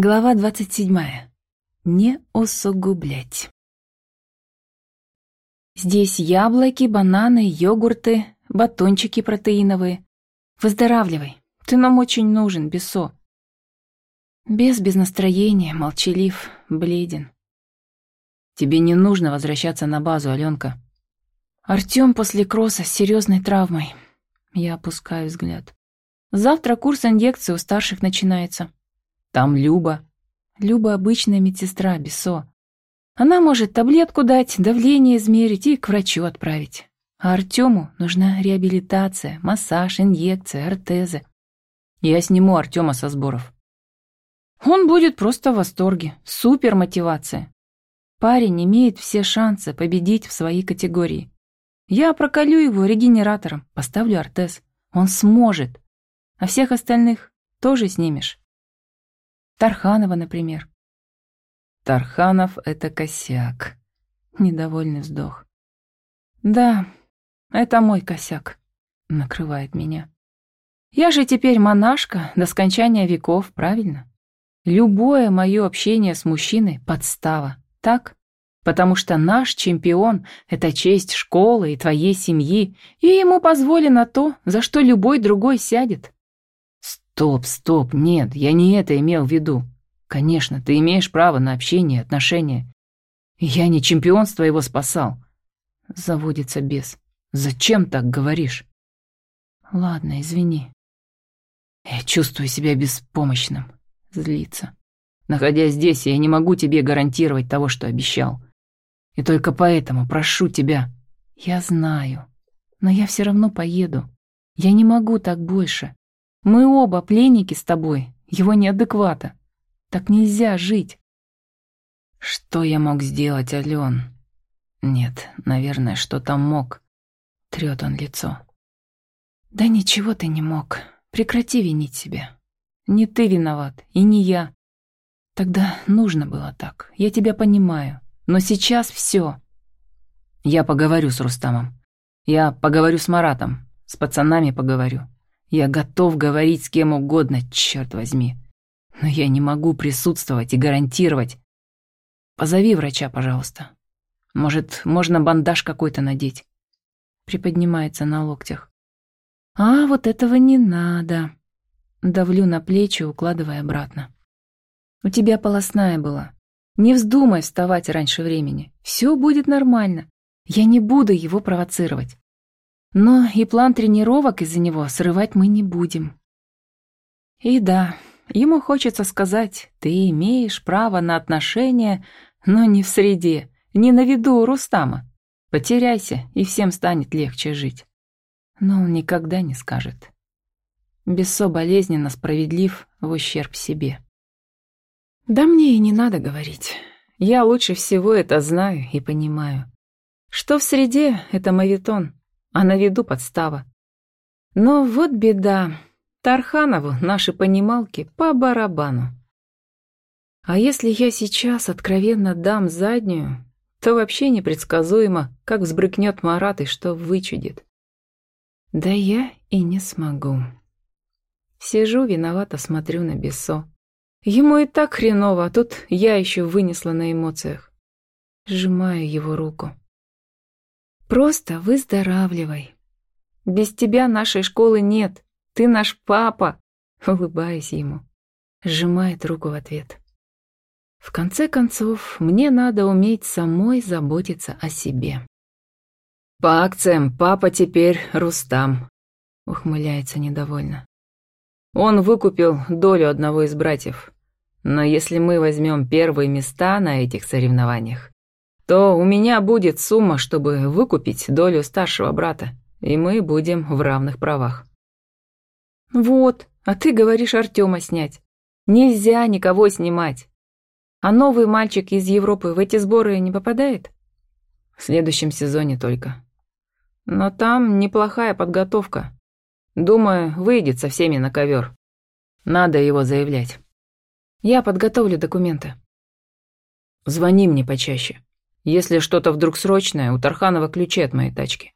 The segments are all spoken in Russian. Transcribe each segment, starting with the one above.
Глава 27. Не усугублять. Здесь яблоки, бананы, йогурты, батончики протеиновые. Выздоравливай. Ты нам очень нужен, Бесо. Без без настроения, молчалив, бледен. Тебе не нужно возвращаться на базу, Аленка. Артём после кросса с серьезной травмой. Я опускаю взгляд. Завтра курс инъекции у старших начинается. Там Люба. Люба обычная медсестра, Бесо. Она может таблетку дать, давление измерить и к врачу отправить. А Артему нужна реабилитация, массаж, инъекция, ортезы. Я сниму Артема со сборов. Он будет просто в восторге. Супер мотивация. Парень имеет все шансы победить в своей категории. Я проколю его регенератором, поставлю ортез. Он сможет. А всех остальных тоже снимешь. Тарханова, например. Тарханов — это косяк. Недовольный вздох. Да, это мой косяк. Накрывает меня. Я же теперь монашка до скончания веков, правильно? Любое мое общение с мужчиной — подстава, так? Потому что наш чемпион — это честь школы и твоей семьи, и ему позволено то, за что любой другой сядет. «Стоп, стоп, нет, я не это имел в виду. Конечно, ты имеешь право на общение, отношения. Я не чемпионство его спасал». Заводится бес. «Зачем так говоришь?» «Ладно, извини». «Я чувствую себя беспомощным». Злится. «Находясь здесь, я не могу тебе гарантировать того, что обещал. И только поэтому прошу тебя». «Я знаю, но я все равно поеду. Я не могу так больше. Мы оба пленники с тобой, его неадеквата. Так нельзя жить. Что я мог сделать, Ален? Нет, наверное, что там мог. Трет он лицо. Да ничего ты не мог. Прекрати винить себя. Не ты виноват, и не я. Тогда нужно было так. Я тебя понимаю. Но сейчас все. Я поговорю с Рустамом. Я поговорю с Маратом. С пацанами поговорю. Я готов говорить с кем угодно, черт возьми. Но я не могу присутствовать и гарантировать. Позови врача, пожалуйста. Может, можно бандаж какой-то надеть? Приподнимается на локтях. А, вот этого не надо. Давлю на плечи, укладывая обратно. У тебя полостная была. Не вздумай вставать раньше времени. Все будет нормально. Я не буду его провоцировать. Но и план тренировок из-за него срывать мы не будем. И да, ему хочется сказать, ты имеешь право на отношения, но не в среде, не на виду у Рустама. Потеряйся, и всем станет легче жить. Но он никогда не скажет. Бессо болезненно справедлив в ущерб себе. Да мне и не надо говорить. Я лучше всего это знаю и понимаю. Что в среде — это мавитон а на виду подстава. Но вот беда. Тарханову наши понималки по барабану. А если я сейчас откровенно дам заднюю, то вообще непредсказуемо, как взбрыкнет Марат и что вычудит. Да я и не смогу. Сижу, виновато смотрю на Бесо. Ему и так хреново, а тут я еще вынесла на эмоциях. Сжимаю его руку. Просто выздоравливай. Без тебя нашей школы нет. Ты наш папа. Улыбаясь ему. Сжимает руку в ответ. В конце концов, мне надо уметь самой заботиться о себе. По акциям папа теперь Рустам. Ухмыляется недовольно. Он выкупил долю одного из братьев. Но если мы возьмем первые места на этих соревнованиях, то у меня будет сумма, чтобы выкупить долю старшего брата, и мы будем в равных правах. Вот, а ты говоришь Артема снять. Нельзя никого снимать. А новый мальчик из Европы в эти сборы не попадает? В следующем сезоне только. Но там неплохая подготовка. Думаю, выйдет со всеми на ковер. Надо его заявлять. Я подготовлю документы. Звони мне почаще. Если что-то вдруг срочное, у Тарханова ключи от моей тачки.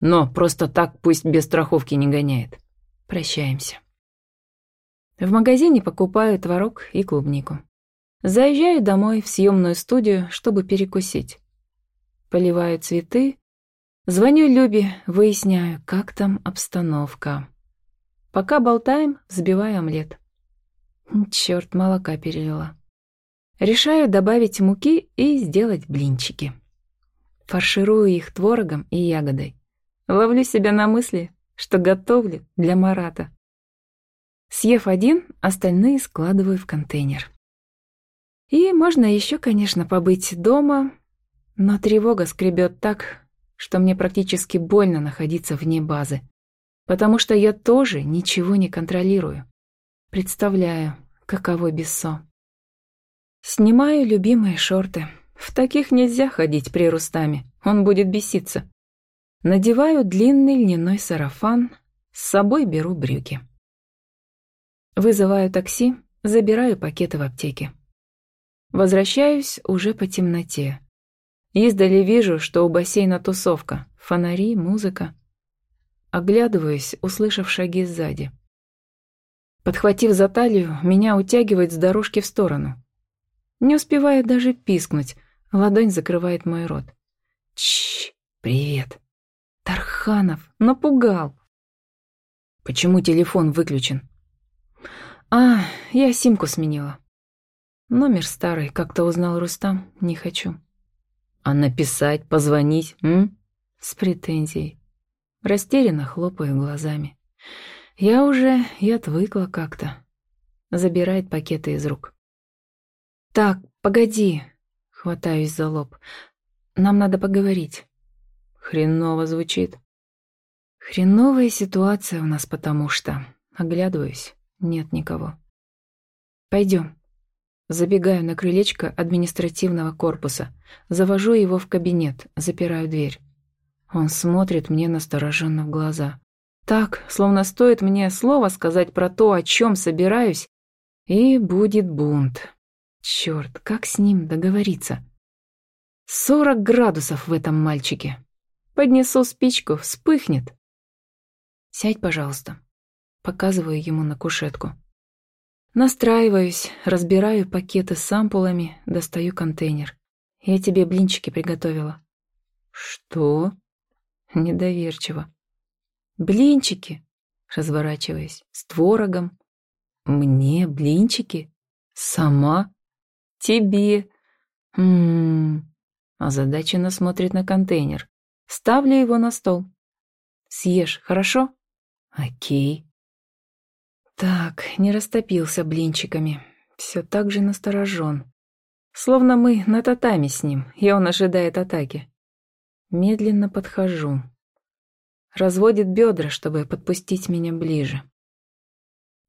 Но просто так пусть без страховки не гоняет. Прощаемся. В магазине покупаю творог и клубнику. Заезжаю домой в съемную студию, чтобы перекусить. Поливаю цветы, звоню Любе, выясняю, как там обстановка. Пока болтаем, взбиваю омлет. Черт, молока перелила. Решаю добавить муки и сделать блинчики. Фарширую их творогом и ягодой. Ловлю себя на мысли, что готовлю для Марата. Съев один, остальные складываю в контейнер. И можно еще, конечно, побыть дома, но тревога скребет так, что мне практически больно находиться вне базы, потому что я тоже ничего не контролирую. Представляю, каково Бессо. Снимаю любимые шорты. В таких нельзя ходить при Рустаме, он будет беситься. Надеваю длинный льняной сарафан, с собой беру брюки. Вызываю такси, забираю пакеты в аптеке. Возвращаюсь уже по темноте. Издали вижу, что у бассейна тусовка, фонари, музыка. Оглядываюсь, услышав шаги сзади. Подхватив за талию, меня утягивает с дорожки в сторону. Не успеваю даже пискнуть, ладонь закрывает мой рот. Чш, привет. Тарханов, напугал. Почему телефон выключен? А, я симку сменила. Номер старый, как-то узнал Рустам, не хочу. А написать, позвонить, м? С претензией. Растерянно хлопаю глазами. Я уже и отвыкла как-то. Забирает пакеты из рук. Так, погоди. Хватаюсь за лоб. Нам надо поговорить. Хреново звучит. Хреновая ситуация у нас потому что. Оглядываюсь. Нет никого. Пойдем. Забегаю на крылечко административного корпуса. Завожу его в кабинет, запираю дверь. Он смотрит мне настороженно в глаза. Так, словно стоит мне слово сказать про то, о чем собираюсь, и будет бунт. Черт, как с ним договориться? Сорок градусов в этом мальчике. Поднесу спичку, вспыхнет. Сядь, пожалуйста. Показываю ему на кушетку. Настраиваюсь, разбираю пакеты с ампулами, достаю контейнер. Я тебе блинчики приготовила. Что? Недоверчиво. «Блинчики!» — разворачиваясь, с творогом. «Мне блинчики? Сама? Тебе?» «М-м-м...» Озадаченно смотрит на контейнер. Ставлю его на стол. «Съешь, хорошо?» «Окей». Так, не растопился блинчиками. Все так же насторожен. Словно мы на татами с ним, и он ожидает атаки. Медленно подхожу разводит бедра, чтобы подпустить меня ближе.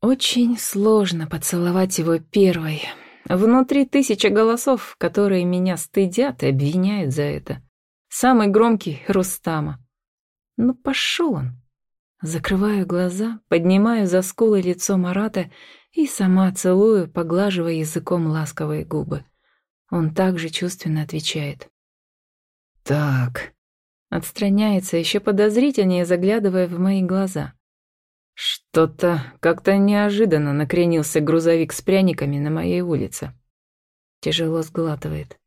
Очень сложно поцеловать его первой. Внутри тысяча голосов, которые меня стыдят и обвиняют за это. Самый громкий — Рустама. Ну, пошел он. Закрываю глаза, поднимаю за скулы лицо Марата и сама целую, поглаживая языком ласковые губы. Он также чувственно отвечает. «Так, Отстраняется, еще подозрительнее заглядывая в мои глаза. Что-то как-то неожиданно накренился грузовик с пряниками на моей улице. Тяжело сглатывает.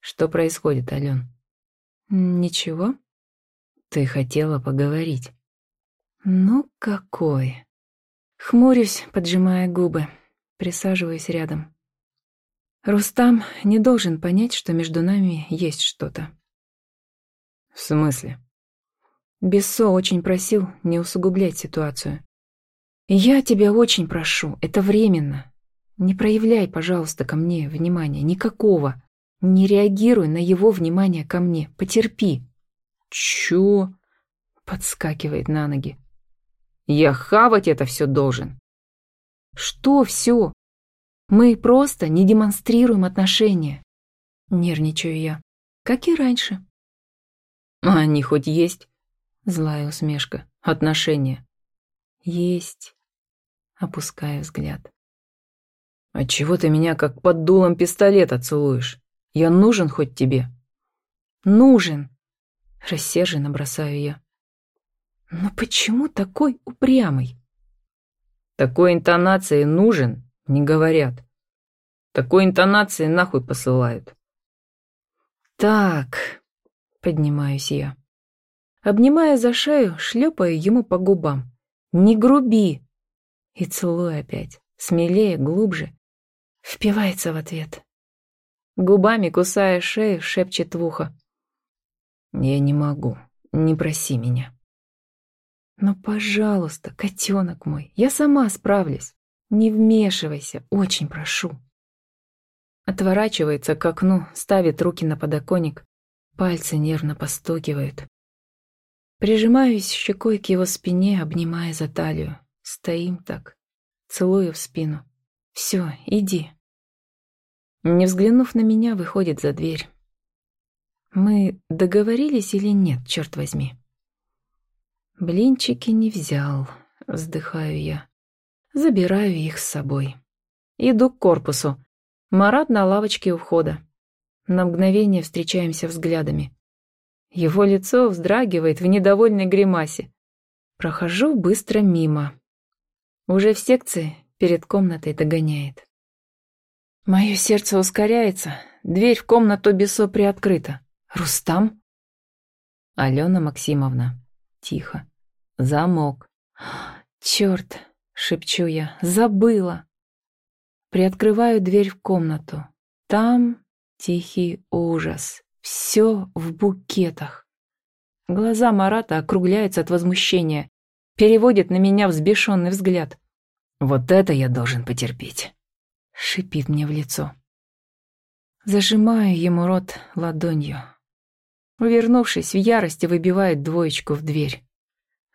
Что происходит, Ален? Ничего. Ты хотела поговорить. Ну какой. Хмурюсь, поджимая губы. Присаживаюсь рядом. Рустам не должен понять, что между нами есть что-то. «В смысле?» Бессо очень просил не усугублять ситуацию. «Я тебя очень прошу, это временно. Не проявляй, пожалуйста, ко мне внимания, никакого. Не реагируй на его внимание ко мне, потерпи». «Чё?» — подскакивает на ноги. «Я хавать это все должен». «Что все? Мы просто не демонстрируем отношения». Нервничаю я, как и раньше. А они хоть есть? Злая усмешка. Отношения. Есть. Опуская взгляд. А чего ты меня как под дулом пистолета целуешь? Я нужен хоть тебе? Нужен. Рассерженно бросаю я. Но почему такой упрямый? Такой интонации нужен, не говорят. Такой интонации нахуй посылают. Так, поднимаюсь я. Обнимая за шею, шлепаю ему по губам. Не груби. И целую опять, смелее, глубже. Впивается в ответ. Губами, кусая шею, шепчет в ухо. «Я не могу. Не проси меня». «Ну, пожалуйста, котенок мой, я сама справлюсь. Не вмешивайся, очень прошу». Отворачивается к окну, ставит руки на подоконник, пальцы нервно постукивают. Прижимаюсь щекой к его спине, обнимая за талию. Стоим так, целую в спину. «Все, иди». Не взглянув на меня, выходит за дверь. Мы договорились или нет, черт возьми? Блинчики не взял, вздыхаю я. Забираю их с собой. Иду к корпусу. Марат на лавочке у входа. На мгновение встречаемся взглядами. Его лицо вздрагивает в недовольной гримасе. Прохожу быстро мимо. Уже в секции перед комнатой догоняет. Мое сердце ускоряется, дверь в комнату Бесо приоткрыта. «Рустам?» «Алена Максимовна». Тихо. «Замок». «Черт!» — шепчу я. «Забыла!» Приоткрываю дверь в комнату. Там тихий ужас. Все в букетах. Глаза Марата округляются от возмущения. Переводит на меня взбешенный взгляд. «Вот это я должен потерпеть!» — шипит мне в лицо. Зажимаю ему рот ладонью. Увернувшись, в ярости выбивает двоечку в дверь.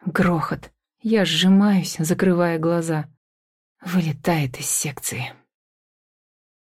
Грохот. Я сжимаюсь, закрывая глаза. Вылетает из секции.